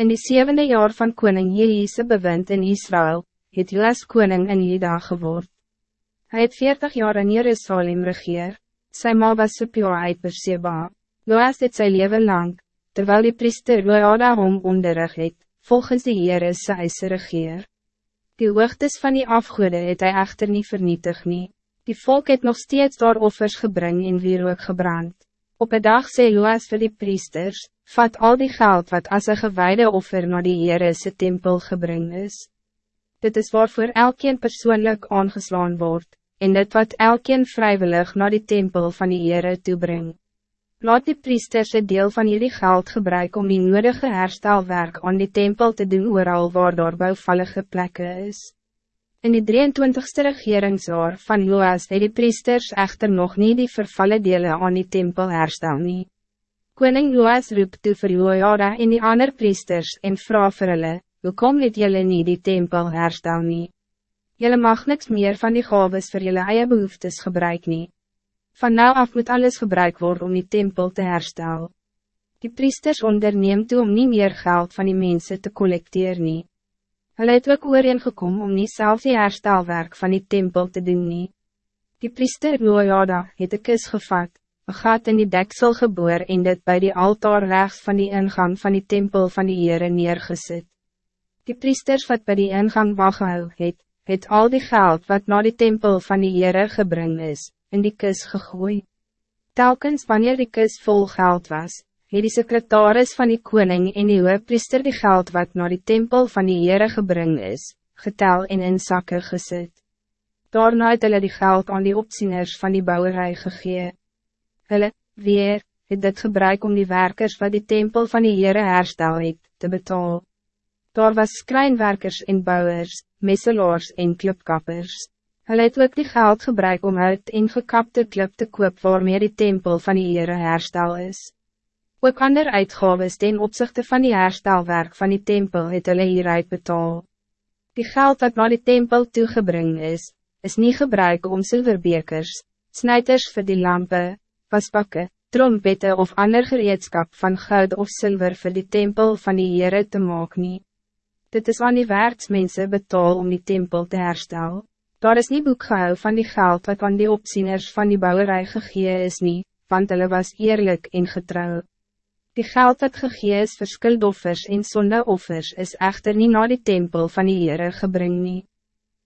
In die zevende jaar van koning Jehise bewind in Israël, het Joas koning in Juda geword. Hij het veertig jaar in Jerusalem regeer, sy ma was Sipio uit Berseba. Joas het sy leven lang, terwijl die priester Jojada hom onderrig het, volgens die Heere sy eise regeer. Die hoogtes van die afgoede het hy echter niet vernietig nie. Die volk het nog steeds daar offers gebring en wierook gebrand. Op een dag sê Joas vir die priesters, vat al die geld wat als een gewijde offer naar die Heere sy tempel gebring is. Dit is waarvoor elkeen persoonlijk aangeslaan wordt, en dit wat elkeen vrijwillig naar die tempel van die Heere toebring. Laat die priesters een deel van jullie geld gebruiken om die nodige herstelwerk aan die tempel te doen ooral waar daar bouwvallige plekken is. In die 23ste regeringsjaar van Joas het die priesters echter nog niet die vervallen delen aan die tempel herstel nie. Koning Joas roep toe vir Jojada en die ander priesters en vraag vir hulle, Hoekom het jullie niet die tempel herstel nie? Jylle mag niks meer van die gaves voor jullie eie behoeftes gebruik nie. Van nou af moet alles gebruik worden om die tempel te herstel. Die priesters onderneem toe om niet meer geld van die mensen te collecteren. nie. Hulle het ook ooreengekom om niet zelf die herstelwerk van die tempel te doen nie. Die priester Roojada het een kus gevat, een gat in die deksel geboor en dit bij die altaar rechts van die ingang van die tempel van die Heere neergezet. Die priesters wat bij die ingang waghou het, het al die geld wat naar die tempel van die Heere gebring is, in die kus gegooi. Telkens wanneer die kus vol geld was, het die secretaris van die koning en die priester die geld wat naar die tempel van die Heere gebring is, getel en in zakken gezet. Daarna het hulle die geld aan die opzieners van die bouwerij gegee. Hulle, weer, het dit gebruik om die werkers wat die tempel van die Heere herstel het, te betalen. Daar was skreinwerkers en bouwers, messelaars en klipkappers. Hulle het ook die geld gebruik om uit en gekapte klip te koop waarmee die tempel van die Heere herstel is. Ook ander uitgaves ten opzichte van die herstelwerk van die tempel het hulle hieruit betaal. Die geld wat naar die tempel toegebring is, is niet gebruik om zilverbekers, snijders voor die lampen, wasbakken, trompette of ander gereedskap van goud of zilver voor die tempel van die Heere te maak nie. Dit is aan die werksmense betaal om die tempel te herstel. Daar is niet boek gehou van die geld wat aan die opzieners van die bouwerij gegee is nie, want hulle was eerlijk en getrouw. Die geld wat gegee is vir skuldoffers en sondeoffers is echter niet naar die tempel van die Heere gebring nie.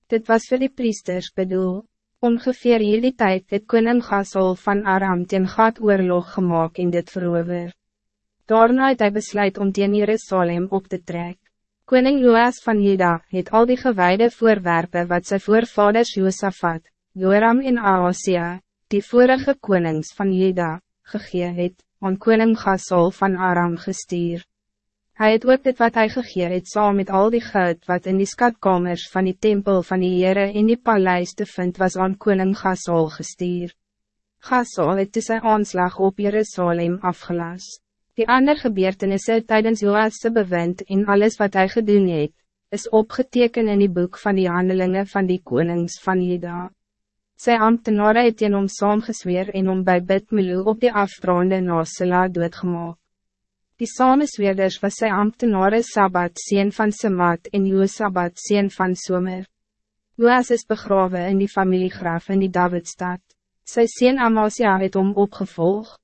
Dit was voor die priesters bedoel. Ongeveer hierdie tijd het koning Gasol van Aram teen Gat oorlog gemaakt in dit verover. Daarna het hy besluit om teen Jerusalem op te trekken. Koning Joas van Juda het al die gewijde voorwerpen wat zijn voorvaders Josafat, Joram en Aosia, die vorige konings van Juda, gegee het, aan koning Gasol van Aram gestuur. Hij het ook dit wat hij gegee het saam met al die goud wat in die skatkamers van die tempel van die Heere in die paleis te vind was aan koning Gasol gestuur. Gasol het tussen aanslag op Jerusalem afgelast. Die ander gebeurtenisse tijdens Joas' bewind en alles wat hij gedoen het, is opgeteken in die boek van die handelingen van die konings van Juda. Sy ambtenare het teen hom saamgesweer en om by Bidmelu op die afdronde Nasela doodgemaak. Die samesweerders was sy ambtenare Sabbat sien van Samat en Josabat sien van Somer. Joas is begraven in die familiegraf in die Davidstad. Sy sien Amasia het om opgevolgd.